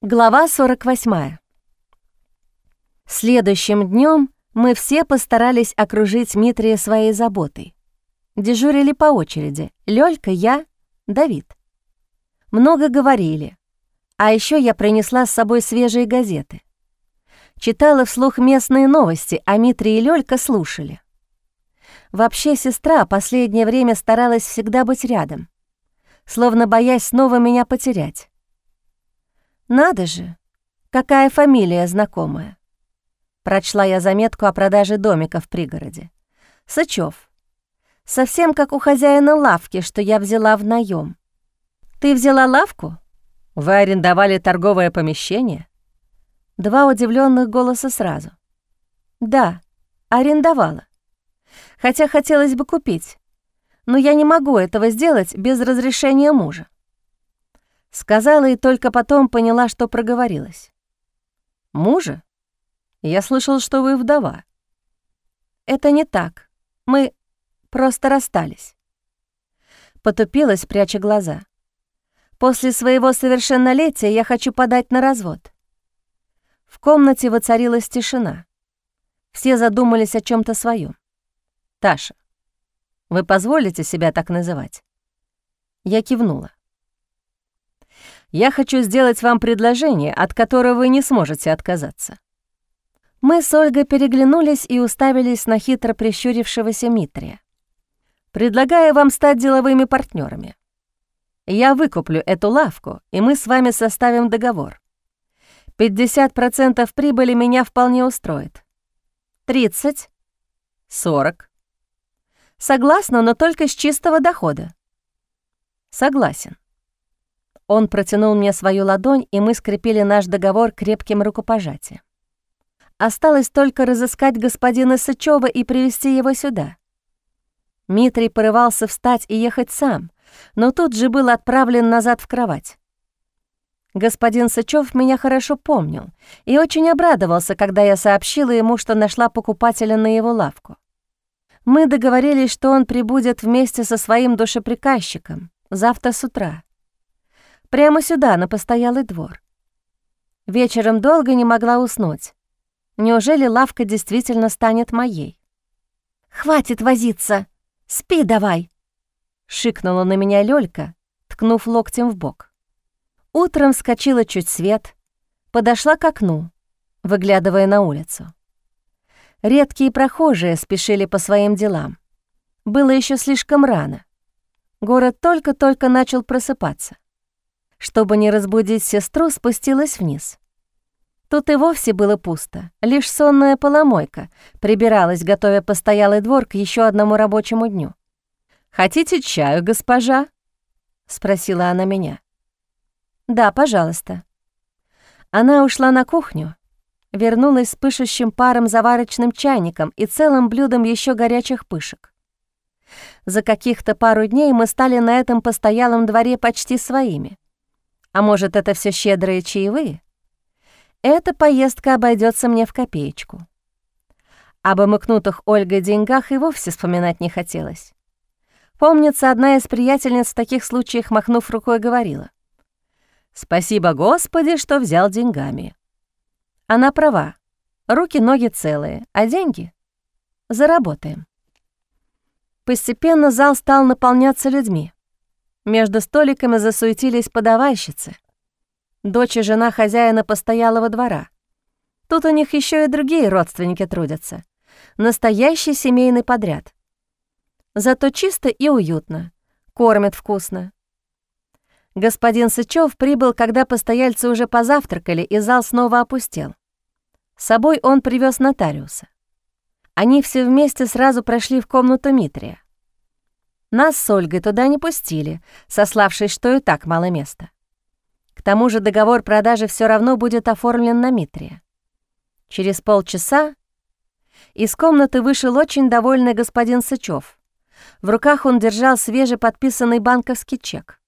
Глава 48. Следующим днем мы все постарались окружить Митрия своей заботой. Дежурили по очереди — Лёлька, я, Давид. Много говорили. А еще я принесла с собой свежие газеты. Читала вслух местные новости, а Митрий и Лёлька слушали. Вообще сестра последнее время старалась всегда быть рядом, словно боясь снова меня потерять. «Надо же, какая фамилия знакомая!» Прочла я заметку о продаже домика в пригороде. Сычев. Совсем как у хозяина лавки, что я взяла в наем. «Ты взяла лавку? Вы арендовали торговое помещение?» Два удивленных голоса сразу. «Да, арендовала. Хотя хотелось бы купить, но я не могу этого сделать без разрешения мужа. Сказала и только потом поняла, что проговорилась. «Мужа? Я слышал, что вы вдова». «Это не так. Мы просто расстались». Потупилась, пряча глаза. «После своего совершеннолетия я хочу подать на развод». В комнате воцарилась тишина. Все задумались о чем то своем. «Таша, вы позволите себя так называть?» Я кивнула. Я хочу сделать вам предложение, от которого вы не сможете отказаться». Мы с Ольгой переглянулись и уставились на хитро прищурившегося Митрия. «Предлагаю вам стать деловыми партнерами. Я выкуплю эту лавку, и мы с вами составим договор. 50% прибыли меня вполне устроит. 30? 40? Согласна, но только с чистого дохода. Согласен. Он протянул мне свою ладонь, и мы скрепили наш договор крепким рукопожатием. Осталось только разыскать господина Сычева и привести его сюда. Митрий порывался встать и ехать сам, но тут же был отправлен назад в кровать. Господин Сычев меня хорошо помнил и очень обрадовался, когда я сообщила ему, что нашла покупателя на его лавку. Мы договорились, что он прибудет вместе со своим душеприказчиком завтра с утра. Прямо сюда, на постоялый двор. Вечером долго не могла уснуть. Неужели лавка действительно станет моей? «Хватит возиться! Спи давай!» Шикнула на меня Лёлька, ткнув локтем в бок. Утром вскочила чуть свет, подошла к окну, выглядывая на улицу. Редкие прохожие спешили по своим делам. Было еще слишком рано. Город только-только начал просыпаться. Чтобы не разбудить сестру, спустилась вниз. Тут и вовсе было пусто, лишь сонная поломойка прибиралась, готовя постоялый двор к еще одному рабочему дню. «Хотите чаю, госпожа?» — спросила она меня. «Да, пожалуйста». Она ушла на кухню, вернулась с пышущим паром заварочным чайником и целым блюдом еще горячих пышек. За каких-то пару дней мы стали на этом постоялом дворе почти своими — а может, это все щедрые чаевые? Эта поездка обойдется мне в копеечку. Об омыкнутых Ольгой деньгах и вовсе вспоминать не хотелось. Помнится, одна из приятельниц в таких случаях, махнув рукой, говорила. «Спасибо, Господи, что взял деньгами». Она права. Руки-ноги целые, а деньги? Заработаем. Постепенно зал стал наполняться людьми. Между столиками засуетились подавальщицы. Дочь и жена хозяина постоялого двора. Тут у них еще и другие родственники трудятся. Настоящий семейный подряд. Зато чисто и уютно. Кормят вкусно. Господин Сычев прибыл, когда постояльцы уже позавтракали, и зал снова опустел. С собой он привез нотариуса. Они все вместе сразу прошли в комнату Митрия. Нас с Ольгой туда не пустили, сославшись, что и так мало места. К тому же договор продажи все равно будет оформлен на Митрия. Через полчаса из комнаты вышел очень довольный господин Сычев. В руках он держал свежеподписанный банковский чек.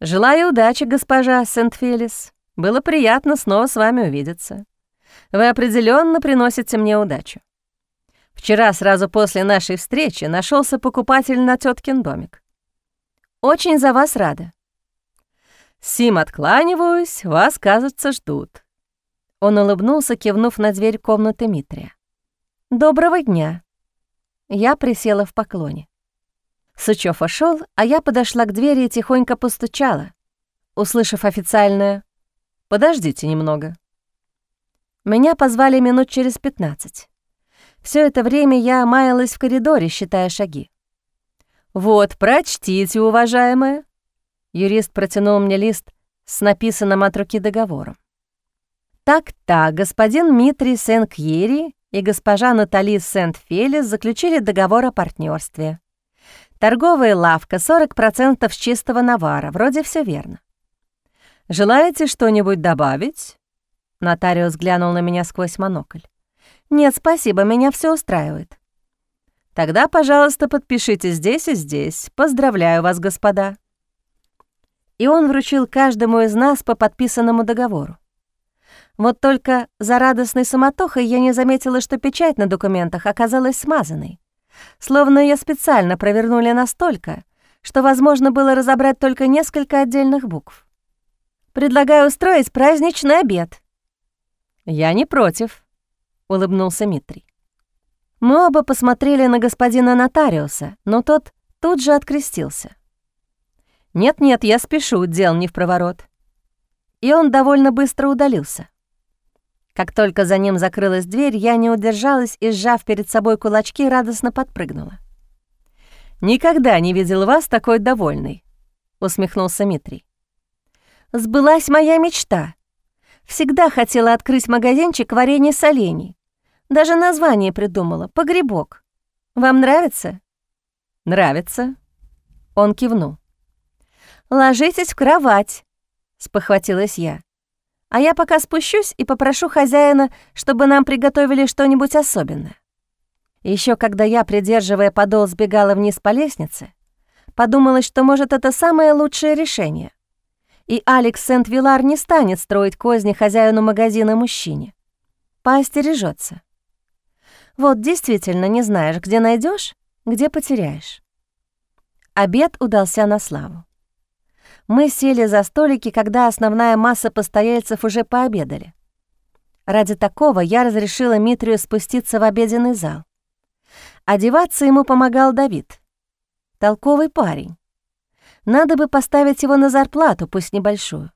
«Желаю удачи, госпожа Сент-Фелис. Было приятно снова с вами увидеться. Вы определенно приносите мне удачу. Вчера, сразу после нашей встречи, нашелся покупатель на теткин домик. Очень за вас рада. «Сим откланиваюсь, вас, кажется, ждут». Он улыбнулся, кивнув на дверь комнаты Митрия. «Доброго дня». Я присела в поклоне. Сычёв ушёл, а я подошла к двери и тихонько постучала, услышав официальное «Подождите немного». Меня позвали минут через пятнадцать. Все это время я маялась в коридоре, считая шаги. «Вот, прочтите, уважаемая». Юрист протянул мне лист с написанным от руки договором. Так-так, господин Митрий Сен-Кьери и госпожа Натали Сент-Фелис заключили договор о партнерстве. Торговая лавка, 40% с чистого навара, вроде все верно. «Желаете что-нибудь добавить?» Нотариус глянул на меня сквозь монокль. «Нет, спасибо, меня все устраивает». «Тогда, пожалуйста, подпишите здесь и здесь. Поздравляю вас, господа». И он вручил каждому из нас по подписанному договору. Вот только за радостной суматохой я не заметила, что печать на документах оказалась смазанной. Словно ее специально провернули настолько, что возможно было разобрать только несколько отдельных букв. «Предлагаю устроить праздничный обед». «Я не против», — улыбнулся Митрий. Мы оба посмотрели на господина нотариуса, но тот тут же открестился. «Нет-нет, я спешу, дел не в проворот». И он довольно быстро удалился. Как только за ним закрылась дверь, я не удержалась и, сжав перед собой кулачки, радостно подпрыгнула. «Никогда не видел вас такой довольной», — усмехнулся Митрий. «Сбылась моя мечта. Всегда хотела открыть магазинчик варенья с оленей. Даже название придумала — «Погребок». Вам нравится?» «Нравится», — он кивнул. «Ложитесь в кровать», — спохватилась я. А я пока спущусь и попрошу хозяина, чтобы нам приготовили что-нибудь особенное. Еще когда я, придерживая подол, сбегала вниз по лестнице, подумалось, что, может, это самое лучшее решение. И Алекс Сент-Вилар не станет строить козни хозяину магазина мужчине. Поостережется. Вот действительно не знаешь, где найдешь, где потеряешь. Обед удался на славу. Мы сели за столики, когда основная масса постояльцев уже пообедали. Ради такого я разрешила Митрию спуститься в обеденный зал. Одеваться ему помогал Давид. Толковый парень. Надо бы поставить его на зарплату, пусть небольшую.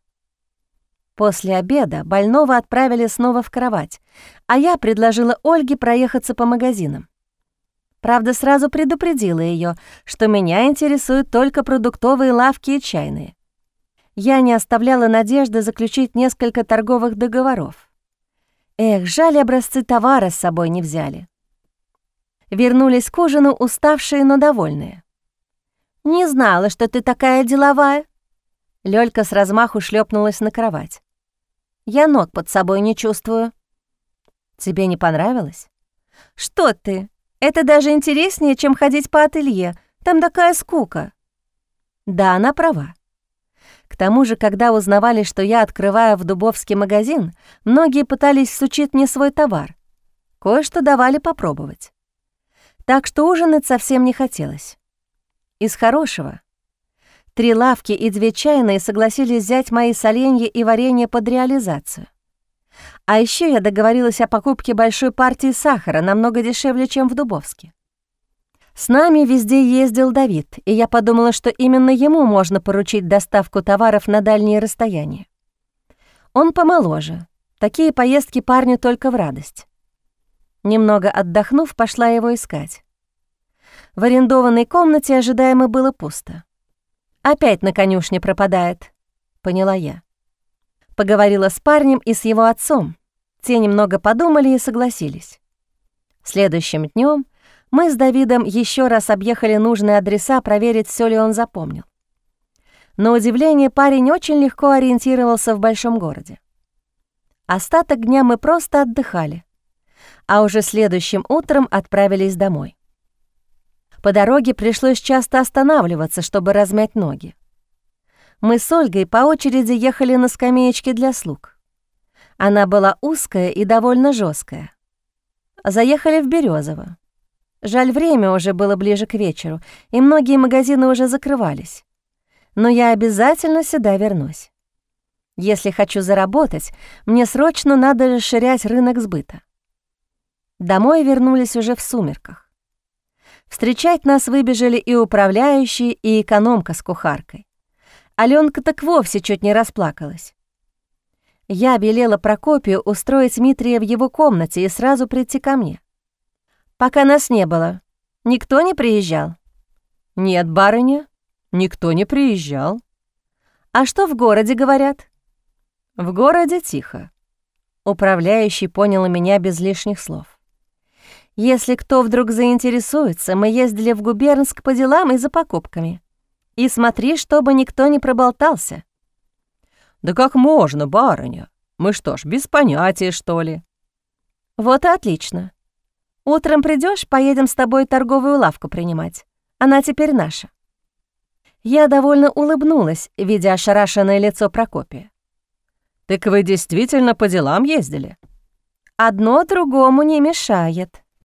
После обеда больного отправили снова в кровать, а я предложила Ольге проехаться по магазинам. Правда, сразу предупредила ее, что меня интересуют только продуктовые лавки и чайные я не оставляла надежды заключить несколько торговых договоров. Эх, жаль, образцы товара с собой не взяли. Вернулись к ужину уставшие, но довольные. «Не знала, что ты такая деловая». Лёлька с размаху шлепнулась на кровать. «Я ног под собой не чувствую». «Тебе не понравилось?» «Что ты? Это даже интереснее, чем ходить по ателье. Там такая скука». Да, она права. К тому же, когда узнавали, что я открываю в Дубовский магазин, многие пытались сучить мне свой товар. Кое-что давали попробовать. Так что ужинать совсем не хотелось. Из хорошего. Три лавки и две чайные согласились взять мои соленья и варенье под реализацию. А еще я договорилась о покупке большой партии сахара, намного дешевле, чем в Дубовске. С нами везде ездил Давид, и я подумала, что именно ему можно поручить доставку товаров на дальние расстояния. Он помоложе. Такие поездки парню только в радость. Немного отдохнув, пошла его искать. В арендованной комнате ожидаемо было пусто. «Опять на конюшне пропадает», — поняла я. Поговорила с парнем и с его отцом. Те немного подумали и согласились. Следующим днем мы с Давидом еще раз объехали нужные адреса, проверить, все ли он запомнил. На удивление, парень очень легко ориентировался в большом городе. Остаток дня мы просто отдыхали, а уже следующим утром отправились домой. По дороге пришлось часто останавливаться, чтобы размять ноги. Мы с Ольгой по очереди ехали на скамеечке для слуг. Она была узкая и довольно жесткая. Заехали в Березово. Жаль, время уже было ближе к вечеру, и многие магазины уже закрывались. Но я обязательно сюда вернусь. Если хочу заработать, мне срочно надо расширять рынок сбыта. Домой вернулись уже в сумерках. Встречать нас выбежали и управляющие, и экономка с кухаркой. Алёнка так вовсе чуть не расплакалась. Я велела Прокопию устроить Дмитрия в его комнате и сразу прийти ко мне. Пока нас не было, никто не приезжал. «Нет, барыня, никто не приезжал». «А что в городе говорят?» «В городе тихо». Управляющий понял меня без лишних слов. «Если кто вдруг заинтересуется, мы ездили в Губернск по делам и за покупками. И смотри, чтобы никто не проболтался». «Да как можно, барыня? Мы что ж, без понятия, что ли?» «Вот и отлично. Утром придешь, поедем с тобой торговую лавку принимать. Она теперь наша». Я довольно улыбнулась, видя ошарашенное лицо Прокопия. «Так вы действительно по делам ездили?» «Одно другому не мешает»,